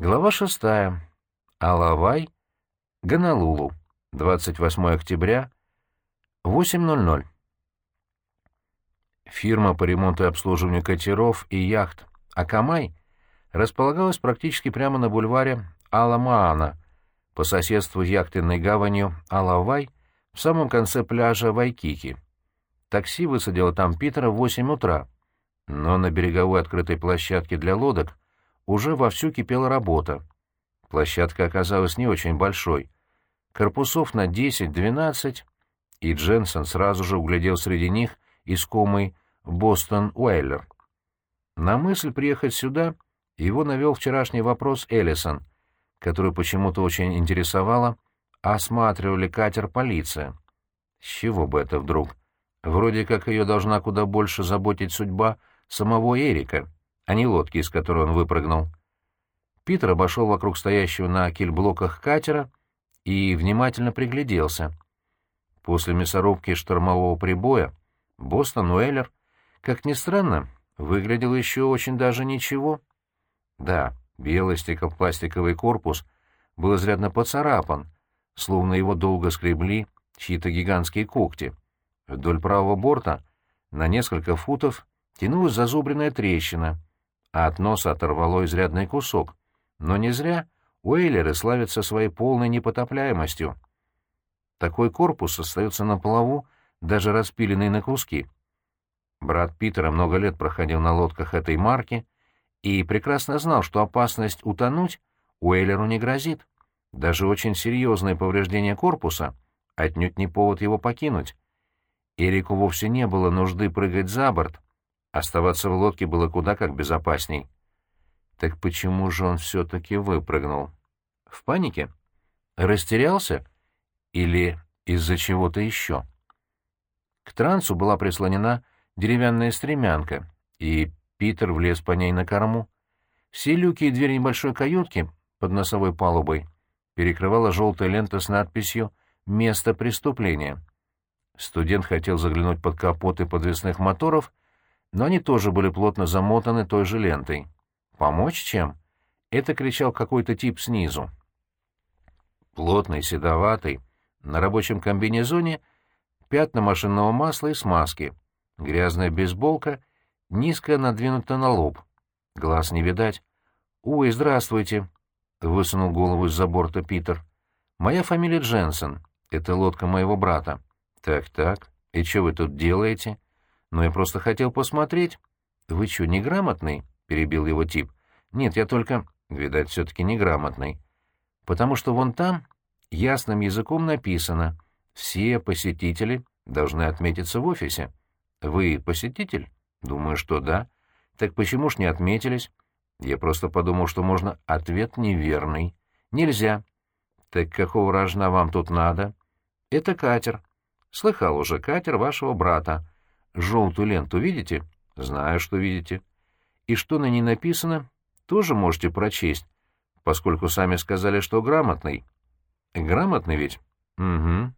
Глава шестая. Алавай, Гонолулу. 28 октября, 8.00. Фирма по ремонту и обслуживанию катеров и яхт «Акамай» располагалась практически прямо на бульваре Аламаана, по соседству с яхтенной гаванью Алавай, в самом конце пляжа Вайкики. Такси высадило там Питера в 8 утра, но на береговой открытой площадке для лодок уже вовсю кипела работа. Площадка оказалась не очень большой. Корпусов на 10-12, и Дженсен сразу же углядел среди них искомый Бостон Уэйлер. На мысль приехать сюда его навел вчерашний вопрос Эллисон, который почему-то очень интересовало, осматривал ли катер полиция. С чего бы это вдруг? Вроде как ее должна куда больше заботить судьба самого Эрика, а не лодки, из которой он выпрыгнул. Питер обошел вокруг стоящего на кильблоках катера и внимательно пригляделся. После мясорубки штормового прибоя Бостон Уэллер, как ни странно, выглядел еще очень даже ничего. Да, белый стеклопластиковый корпус был изрядно поцарапан, словно его долго скребли чьи-то гигантские когти. Вдоль правого борта на несколько футов тянулась зазубренная трещина, а от носа оторвало изрядный кусок. Но не зря уэйлеры славятся своей полной непотопляемостью. Такой корпус остается на плаву, даже распиленный на куски. Брат Питера много лет проходил на лодках этой марки и прекрасно знал, что опасность утонуть Уэйлеру не грозит. Даже очень серьезное повреждение корпуса отнюдь не повод его покинуть. Эрику вовсе не было нужды прыгать за борт, оставаться в лодке было куда как безопасней. Так почему же он все-таки выпрыгнул? В панике? Растерялся? Или из-за чего-то еще? К трансу была прислонена деревянная стремянка, и Питер влез по ней на корму. Все люки и двери небольшой каютки под носовой палубой перекрывала желтая лента с надписью «Место преступления». Студент хотел заглянуть под капоты подвесных моторов, но они тоже были плотно замотаны той же лентой. «Помочь чем?» — это кричал какой-то тип снизу. Плотный, седоватый, на рабочем комбинезоне пятна машинного масла и смазки, грязная бейсболка, низко надвинута на лоб. Глаз не видать. «Ой, здравствуйте!» — высунул голову из-за борта Питер. «Моя фамилия Дженсен. Это лодка моего брата». «Так-так. И что вы тут делаете?» «Ну, я просто хотел посмотреть». «Вы что, неграмотный?» — перебил его тип. «Нет, я только, видать, все-таки неграмотный. Потому что вон там ясным языком написано «Все посетители должны отметиться в офисе». Вы посетитель? Думаю, что да. Так почему ж не отметились? Я просто подумал, что можно ответ неверный. Нельзя. Так какого рожна вам тут надо? Это катер. Слыхал уже, катер вашего брата. Желтую ленту видите? Знаю, что видите и что на ней написано, тоже можете прочесть, поскольку сами сказали, что грамотный. Грамотный ведь? Угу.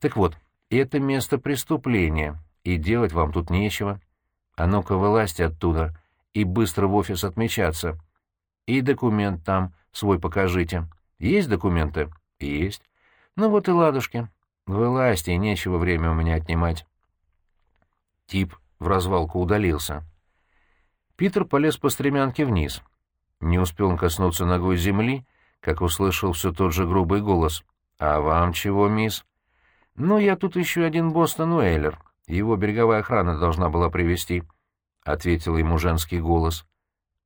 Так вот, это место преступления, и делать вам тут нечего. А ну-ка вылазьте оттуда и быстро в офис отмечаться. И документ там свой покажите. Есть документы? Есть. Ну вот и ладушки. Вылазьте, и нечего время у меня отнимать. Тип в развалку удалился. Питер полез по стремянке вниз. Не успел он коснуться ногой земли, как услышал все тот же грубый голос. «А вам чего, мисс?» «Ну, я тут еще один Бостон Уэйлер. Его береговая охрана должна была привести, ответил ему женский голос.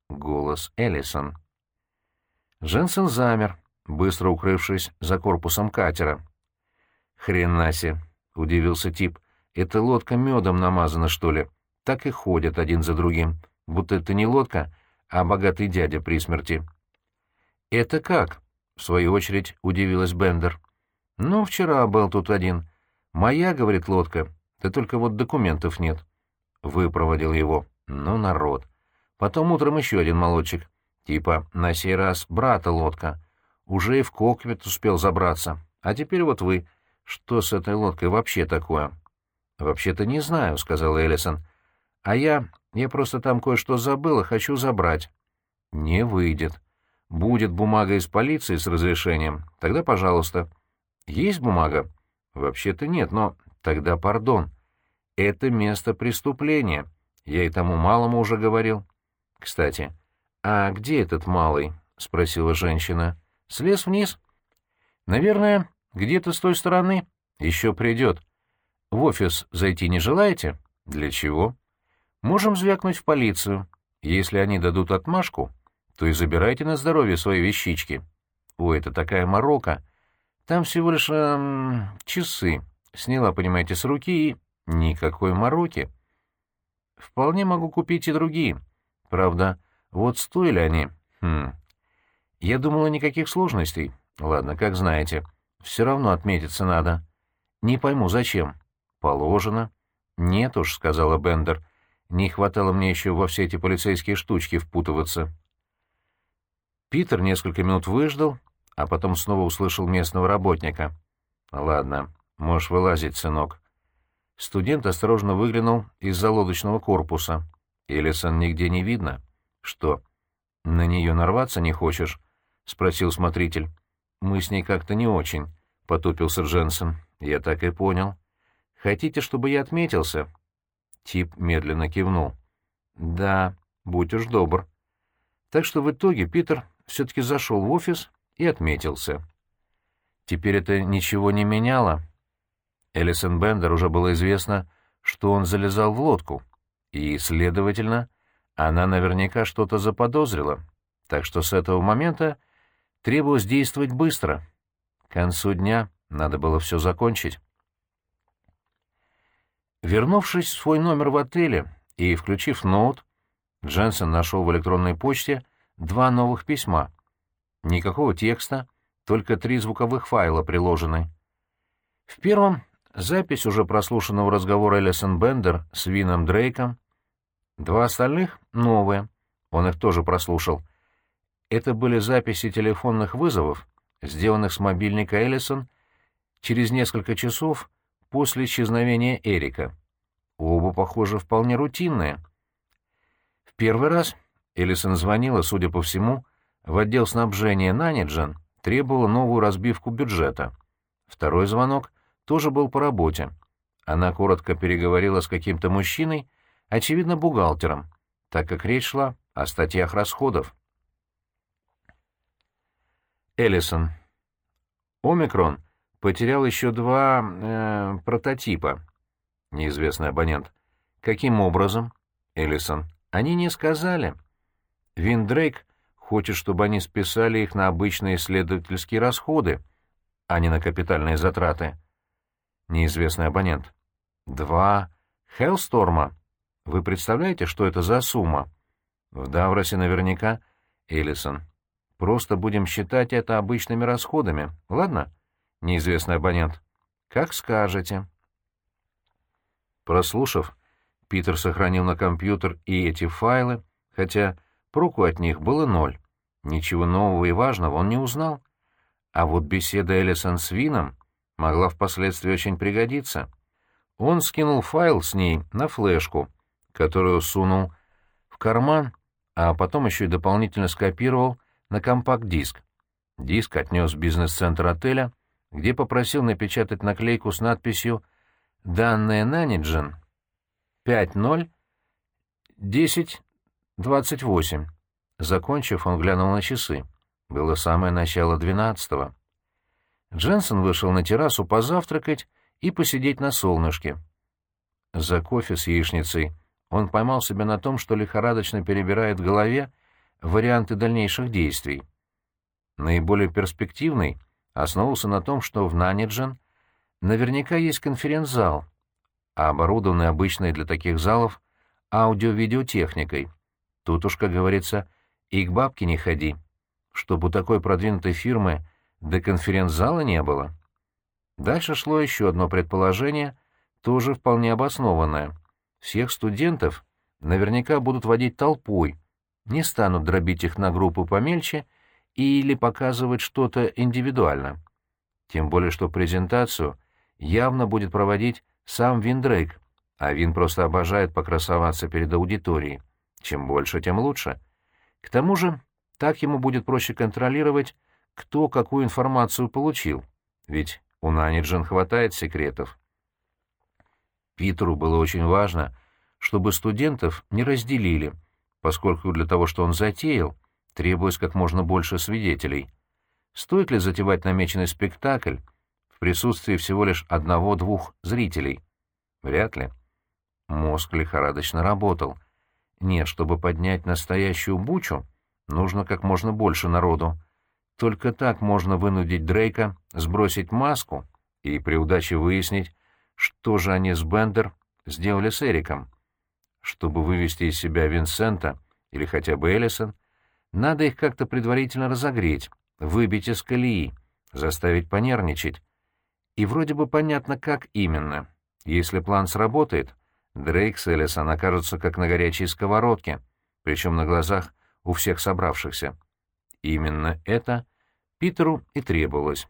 Голос Эллисон. Женсен замер, быстро укрывшись за корпусом катера. «Хренаси!» — удивился тип. «Эта лодка медом намазана, что ли? Так и ходят один за другим будто это не лодка, а богатый дядя при смерти. «Это как?» — в свою очередь удивилась Бендер. «Ну, вчера был тут один. Моя, — говорит, — лодка, да только вот документов нет». Выпроводил его. Ну, народ. Потом утром еще один молодчик. Типа, на сей раз брата лодка. Уже и в кокпит успел забраться. А теперь вот вы. Что с этой лодкой вообще такое? «Вообще-то не знаю», — сказал Эллисон. «А я я просто там кое-что забыла, хочу забрать». «Не выйдет. будет бумага из полиции с разрешением, тогда пожалуйста. Есть бумага? Вообще-то нет, но тогда пардон. Это место преступления. Я и тому малому уже говорил. Кстати, а где этот малый? спросила женщина. Слез вниз? Наверное, где-то с той стороны. Еще придет. В офис зайти не желаете? Для чего? Можем звякнуть в полицию. Если они дадут отмашку, то и забирайте на здоровье свои вещички. Ой, это такая морока. Там всего лишь эм, часы. Сняла, понимаете, с руки и... Никакой мороки. Вполне могу купить и другие. Правда, вот стоили они... Хм... Я думала, никаких сложностей. Ладно, как знаете. Все равно отметиться надо. Не пойму, зачем? Положено. Нет уж, — сказала Бендер. Не хватало мне еще во все эти полицейские штучки впутываться. Питер несколько минут выждал, а потом снова услышал местного работника. «Ладно, можешь вылазить, сынок». Студент осторожно выглянул из-за лодочного корпуса. Элисон нигде не видно. «Что, на нее нарваться не хочешь?» — спросил смотритель. «Мы с ней как-то не очень», — потупился Дженсен. «Я так и понял. Хотите, чтобы я отметился?» Тип медленно кивнул. «Да, будь уж добр». Так что в итоге Питер все-таки зашел в офис и отметился. Теперь это ничего не меняло. Элисон Бендер уже было известно, что он залезал в лодку, и, следовательно, она наверняка что-то заподозрила, так что с этого момента требовалось действовать быстро. К концу дня надо было все закончить. Вернувшись в свой номер в отеле и включив ноут, Дженсен нашел в электронной почте два новых письма. Никакого текста, только три звуковых файла приложены. В первом — запись уже прослушанного разговора Элисон Бендер с Вином Дрейком. Два остальных — новые, он их тоже прослушал. Это были записи телефонных вызовов, сделанных с мобильника Эллисон через несколько часов после исчезновения Эрика. Оба, похоже, вполне рутинные. В первый раз Эллисон звонила, судя по всему, в отдел снабжения Наниджен, требовала новую разбивку бюджета. Второй звонок тоже был по работе. Она коротко переговорила с каким-то мужчиной, очевидно, бухгалтером, так как речь шла о статьях расходов. Эллисон. Омикрон потерял еще два э, прототипа. Неизвестный абонент. Каким образом? Эллисон. Они не сказали. Виндрейк хочет, чтобы они списали их на обычные исследовательские расходы, а не на капитальные затраты. Неизвестный абонент. Два Хелсторма. Вы представляете, что это за сумма? В Давросе наверняка. Эллисон. Просто будем считать это обычными расходами, ладно? Неизвестный абонент. Как скажете. Прослушав, Питер сохранил на компьютер и эти файлы, хотя проку от них было ноль. Ничего нового и важного он не узнал. А вот беседа Элисон с Вином могла впоследствии очень пригодиться. Он скинул файл с ней на флешку, которую сунул в карман, а потом еще и дополнительно скопировал на компакт-диск. Диск отнес в бизнес-центр отеля, где попросил напечатать наклейку с надписью «Данные Наниджен 5.0 10.28». Закончив, он глянул на часы. Было самое начало двенадцатого. Дженсен вышел на террасу позавтракать и посидеть на солнышке. За кофе с яичницей он поймал себя на том, что лихорадочно перебирает в голове варианты дальнейших действий. Наиболее перспективный основывался на том, что в Наниджен наверняка есть конференц-зал, а оборудованный обычной для таких залов аудио-видеотехникой. Тут уж, как говорится, и к бабке не ходи, чтобы у такой продвинутой фирмы до конференц-зала не было. Дальше шло еще одно предположение, тоже вполне обоснованное. Всех студентов наверняка будут водить толпой, не станут дробить их на группы помельче или показывать что-то индивидуально. Тем более, что презентацию явно будет проводить сам Виндрейк, а Вин просто обожает покрасоваться перед аудиторией. Чем больше, тем лучше. К тому же Так ему будет проще контролировать, кто какую информацию получил, ведь у Наниджен хватает секретов. Питеру было очень важно, чтобы студентов не разделили, поскольку для того, что он затеял, требуется как можно больше свидетелей. Стоит ли затевать намеченный спектакль в присутствии всего лишь одного-двух зрителей? Вряд ли. Мозг лихорадочно работал. Нет, чтобы поднять настоящую бучу, нужно как можно больше народу. Только так можно вынудить Дрейка сбросить маску и при удаче выяснить, что же они с Бендер сделали с Эриком. Чтобы вывести из себя Винсента или хотя бы Эллисон, надо их как-то предварительно разогреть, выбить из колеи, заставить понервничать. И вроде бы понятно, как именно. Если план сработает, Дрейк с Эллисон окажутся как на горячей сковородке, причем на глазах у всех собравшихся. Именно это Питеру и требовалось.